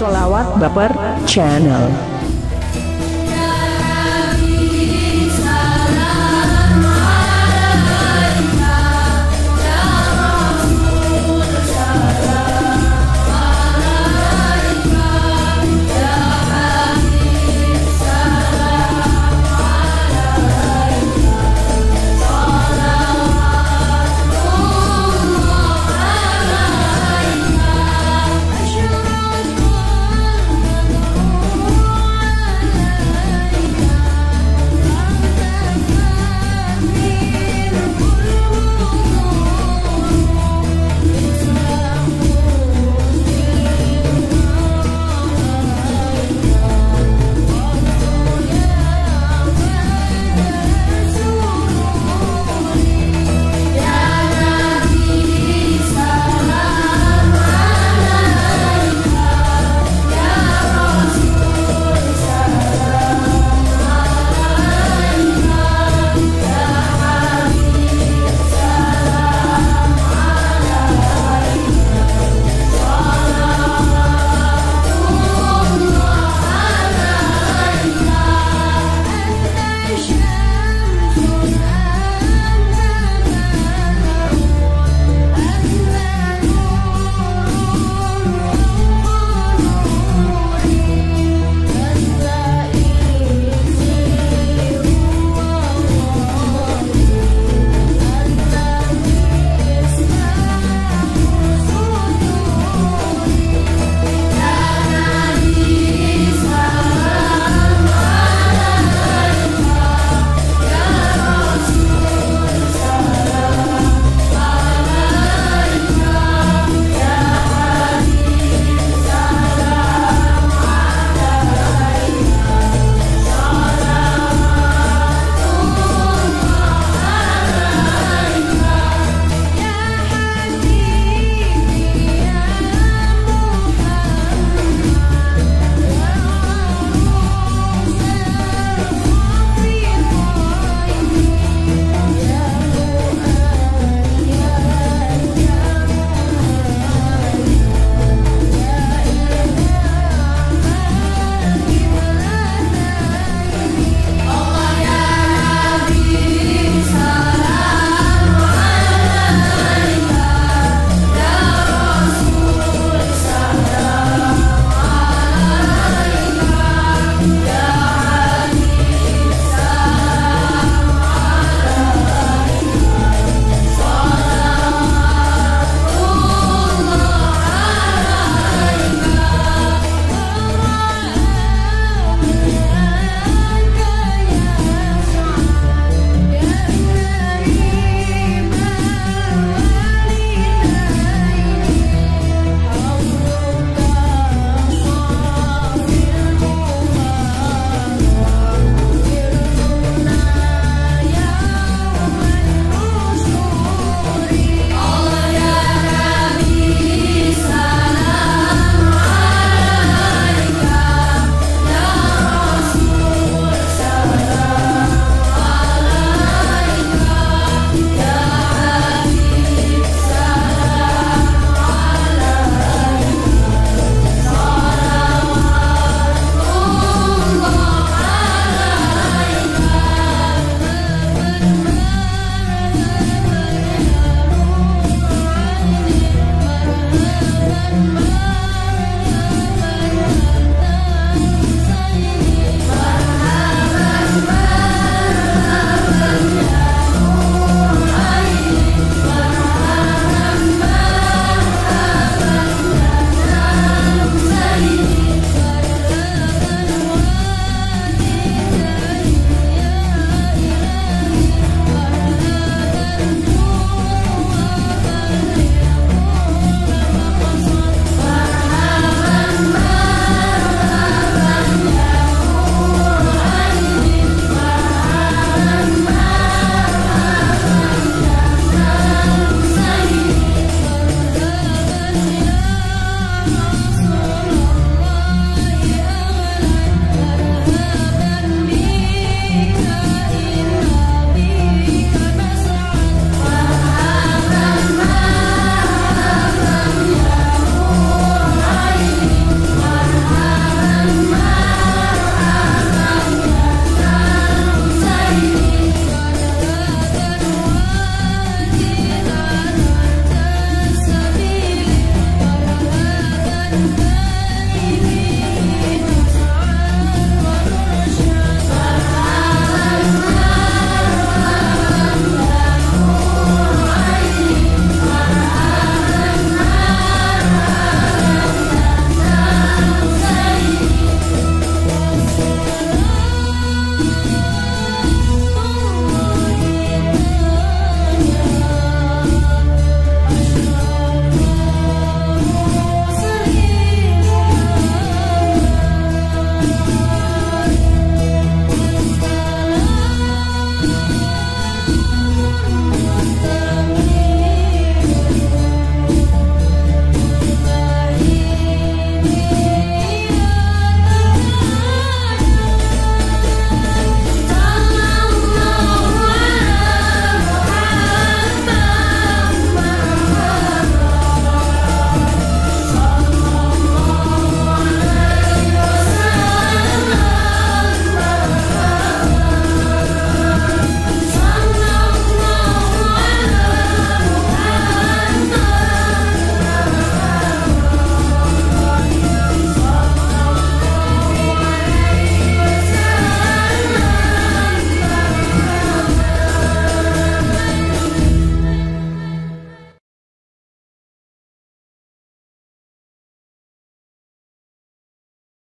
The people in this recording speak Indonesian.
Solawat Baper Channel Bye.